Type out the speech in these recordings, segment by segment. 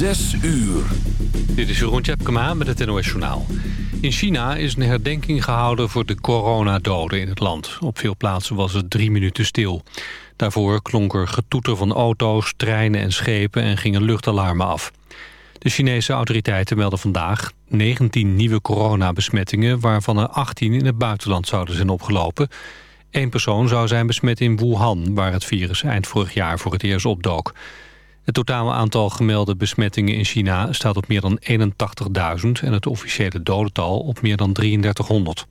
Zes uur. Dit is Jeroen Tjepkema met het NOS Journaal. In China is een herdenking gehouden voor de coronadoden in het land. Op veel plaatsen was het drie minuten stil. Daarvoor klonk er getoeter van auto's, treinen en schepen... en gingen luchtalarmen af. De Chinese autoriteiten melden vandaag 19 nieuwe coronabesmettingen... waarvan er 18 in het buitenland zouden zijn opgelopen. Eén persoon zou zijn besmet in Wuhan... waar het virus eind vorig jaar voor het eerst opdook. Het totale aantal gemelde besmettingen in China staat op meer dan 81.000... en het officiële dodental op meer dan 3300.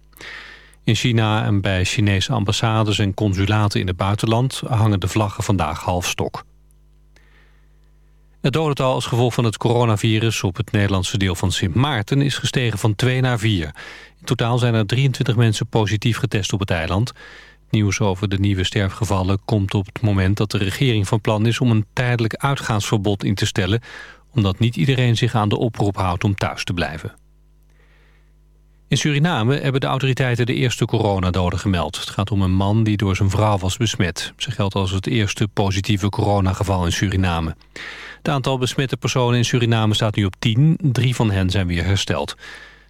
In China en bij Chinese ambassades en consulaten in het buitenland... hangen de vlaggen vandaag half stok. Het dodental als gevolg van het coronavirus op het Nederlandse deel van Sint Maarten is gestegen van 2 naar 4. In totaal zijn er 23 mensen positief getest op het eiland. Nieuws over de nieuwe sterfgevallen komt op het moment dat de regering van plan is om een tijdelijk uitgaansverbod in te stellen, omdat niet iedereen zich aan de oproep houdt om thuis te blijven. In Suriname hebben de autoriteiten de eerste coronadoden gemeld. Het gaat om een man die door zijn vrouw was besmet. Ze geldt als het eerste positieve coronageval in Suriname. Het aantal besmette personen in Suriname staat nu op 10. Drie van hen zijn weer hersteld.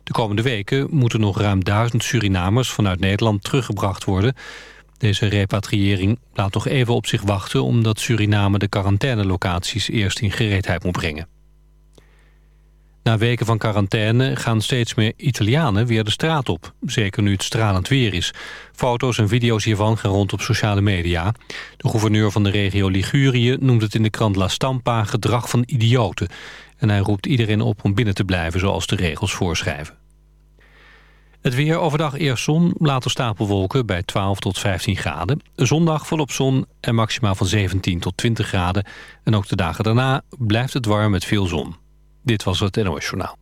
De komende weken moeten nog ruim duizend Surinamers vanuit Nederland teruggebracht worden. Deze repatriëring laat nog even op zich wachten... omdat Suriname de quarantainelocaties eerst in gereedheid moet brengen. Na weken van quarantaine gaan steeds meer Italianen weer de straat op. Zeker nu het stralend weer is. Foto's en video's hiervan gaan rond op sociale media. De gouverneur van de regio Ligurië noemt het in de krant La Stampa gedrag van idioten. En hij roept iedereen op om binnen te blijven zoals de regels voorschrijven. Het weer overdag eerst zon, later stapelwolken bij 12 tot 15 graden. Zondag volop zon en maximaal van 17 tot 20 graden. En ook de dagen daarna blijft het warm met veel zon. Dit was het NOS Journaal.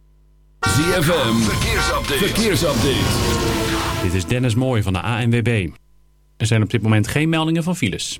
ZFM, verkeersupdate. verkeersupdate. Dit is Dennis Mooij van de ANWB. Er zijn op dit moment geen meldingen van files.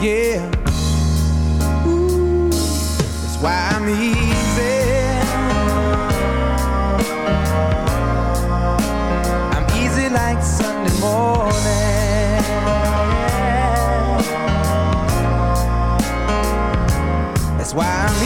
yeah. Ooh, that's why I'm easy. I'm easy like Sunday morning. That's why I'm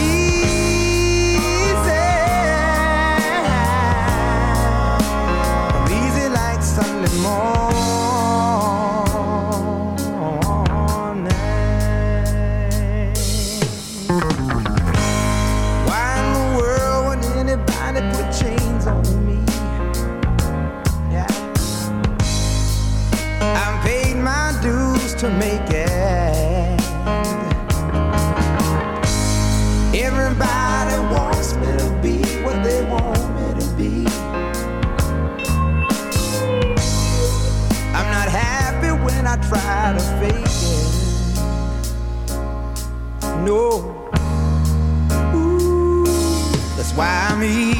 why me?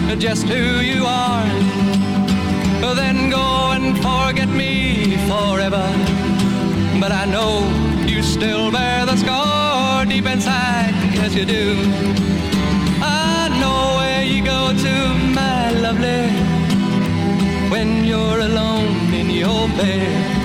just who you are. Then go and forget me forever. But I know you still bear the scar deep inside, yes you do. I know where you go to, my lovely when you're alone in your bed.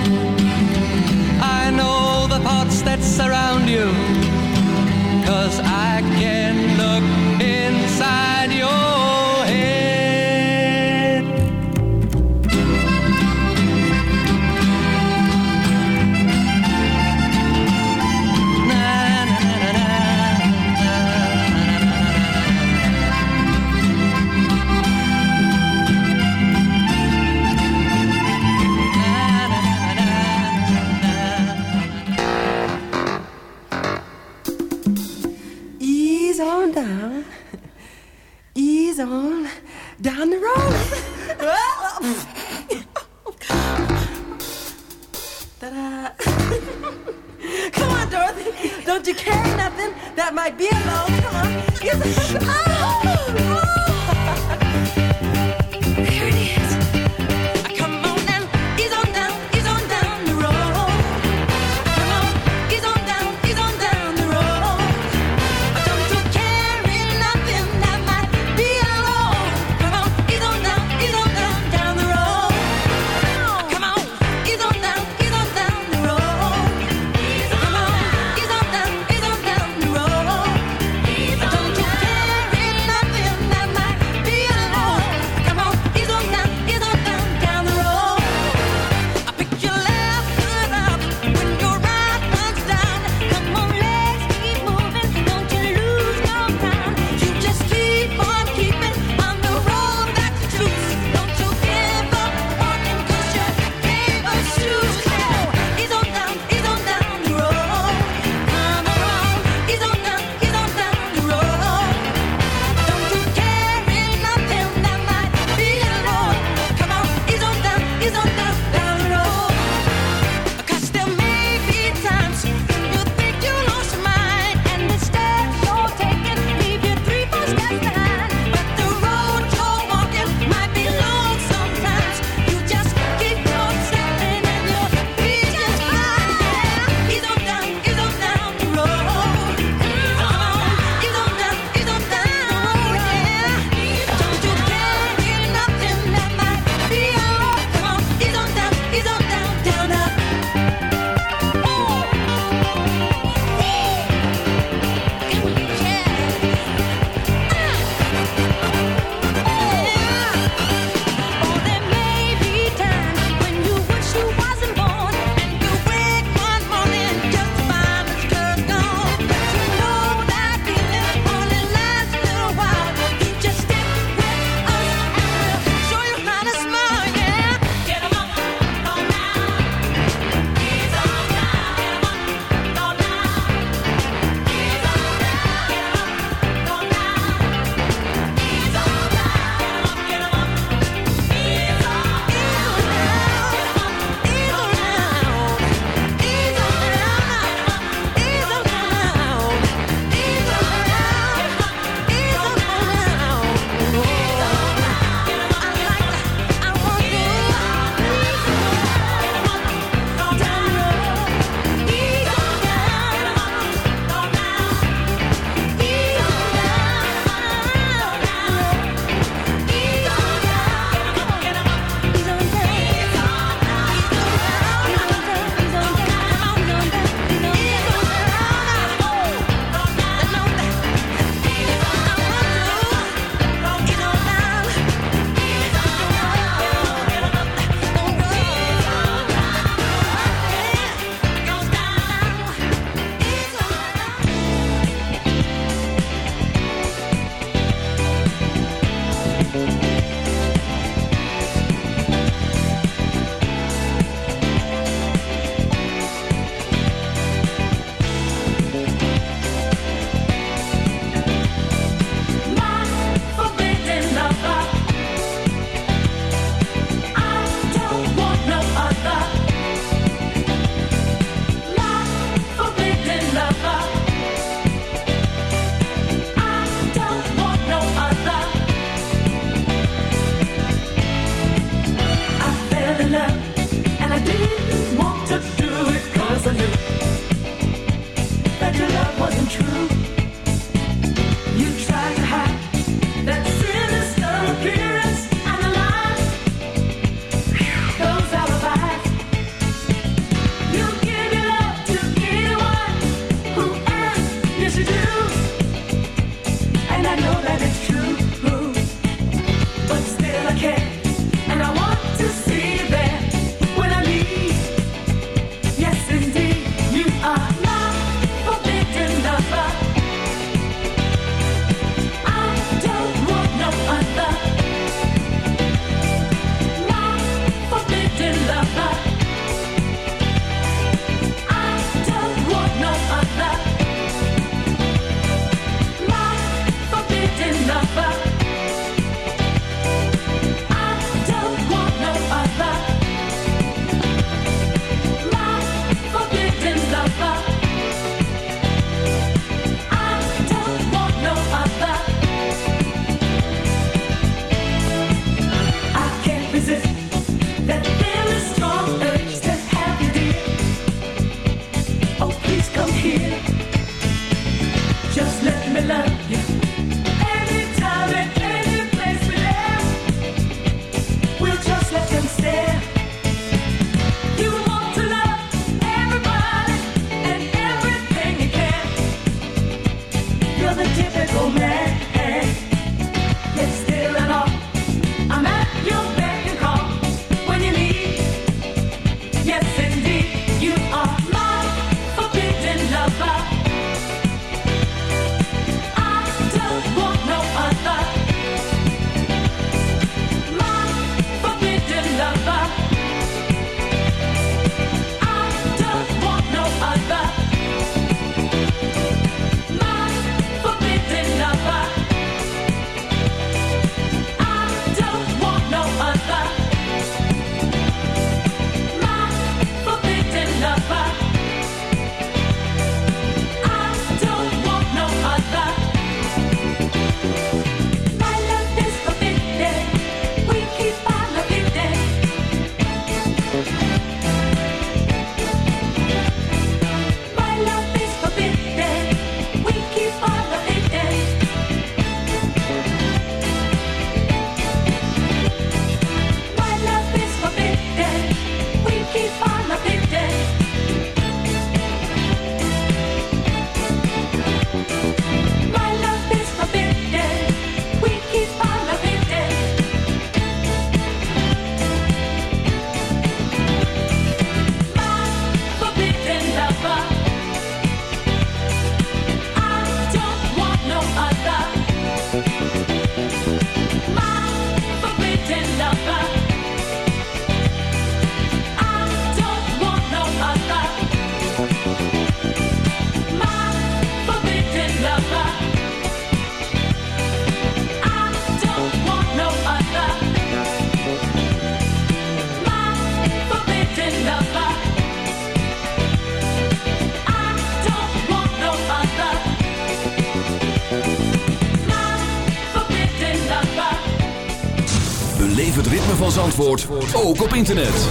ook op internet.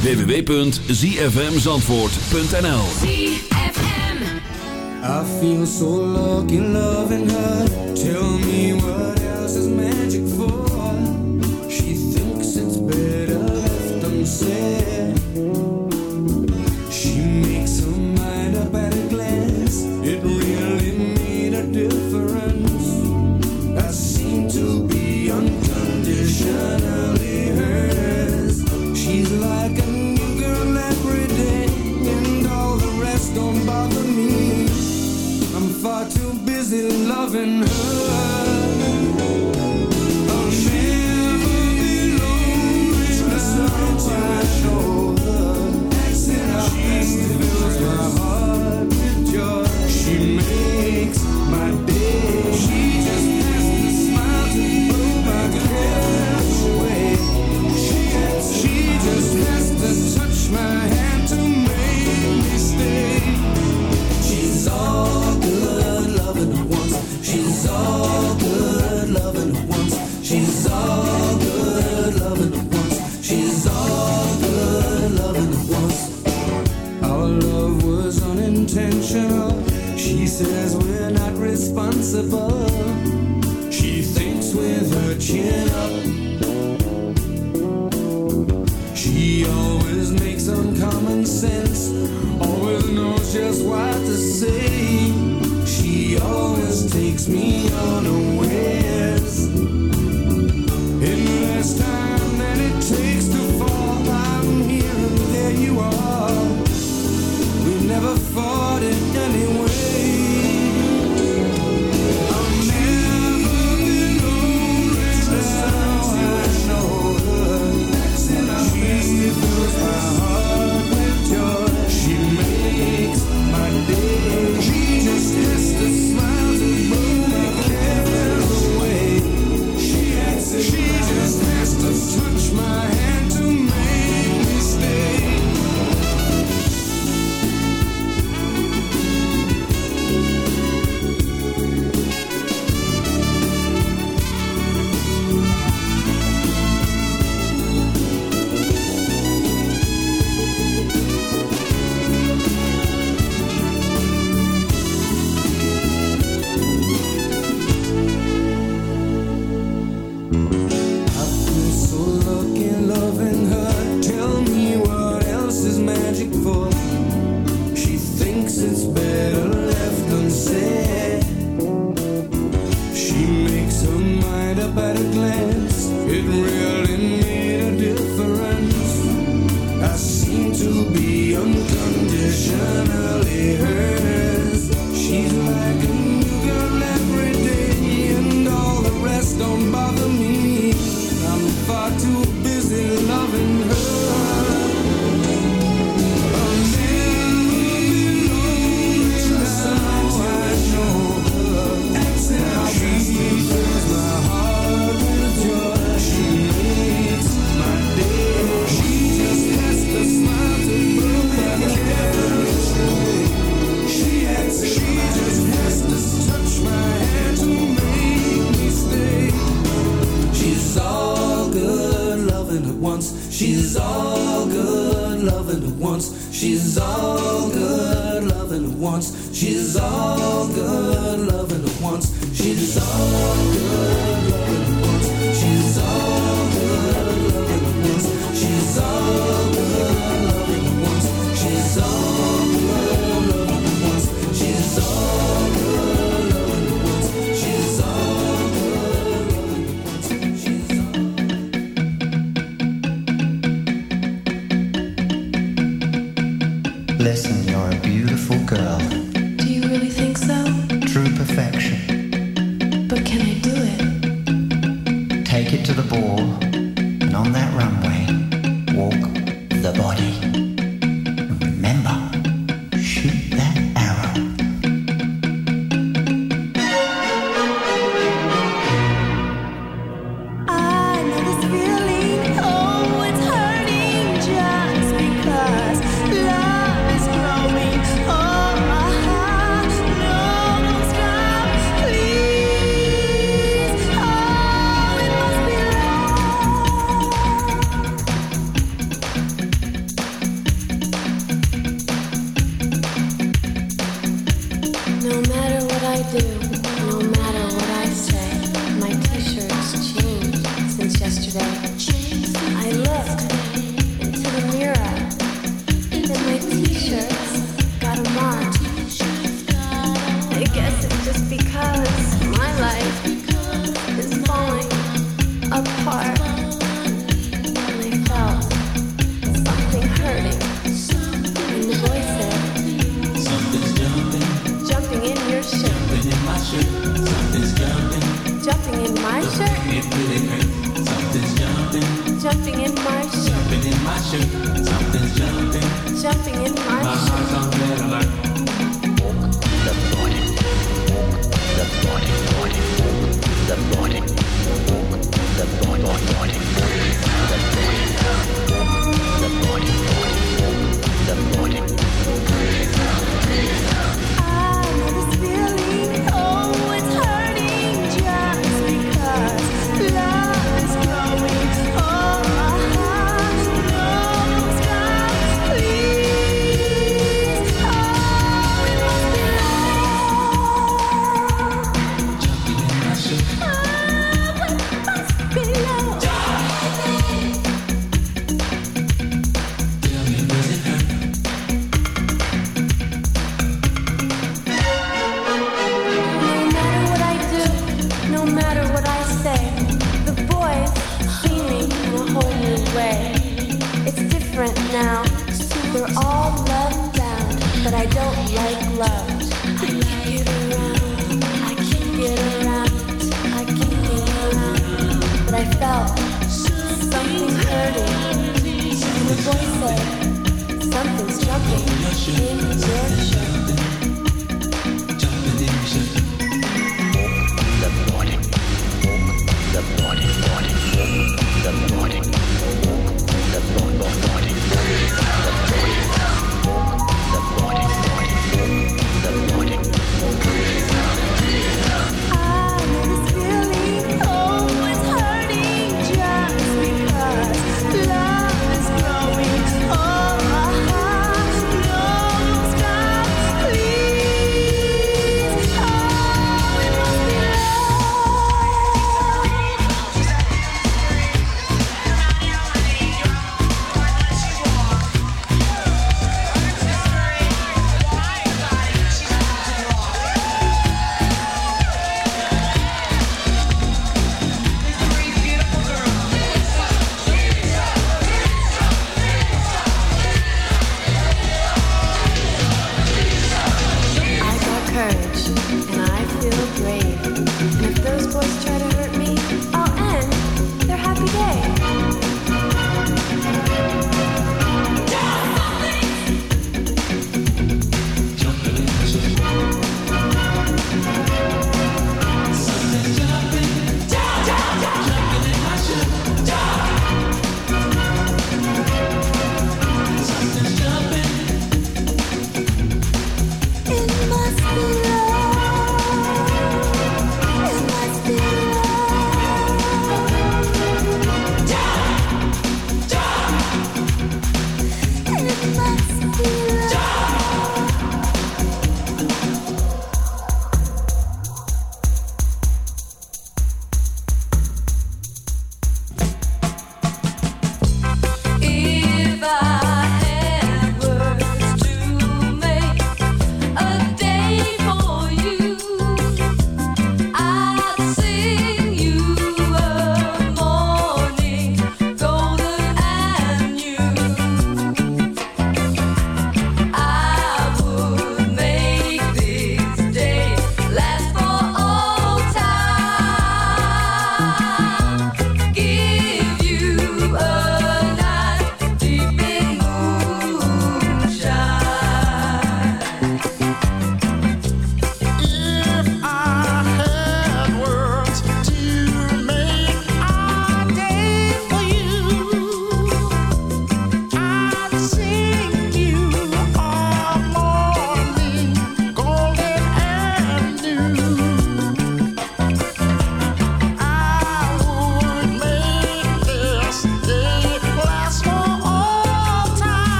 www.zfmzandvoort.nl I feel so lucky loving her. Tell me what else is magic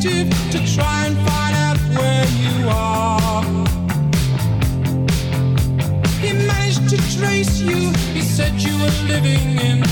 to try and find out where you are. He managed to trace you. He said you were living in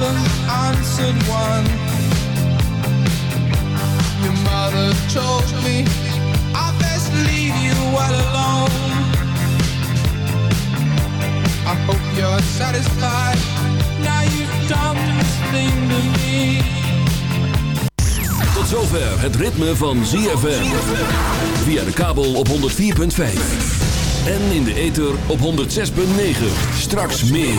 haven't answered one. Your mother told me I best leave you well alone. I hope you're satisfied. Now you've done this thing to me. Tot zover het ritme van ZFM. Via de kabel op 104.5. En in de ether op 106.9. Straks meer.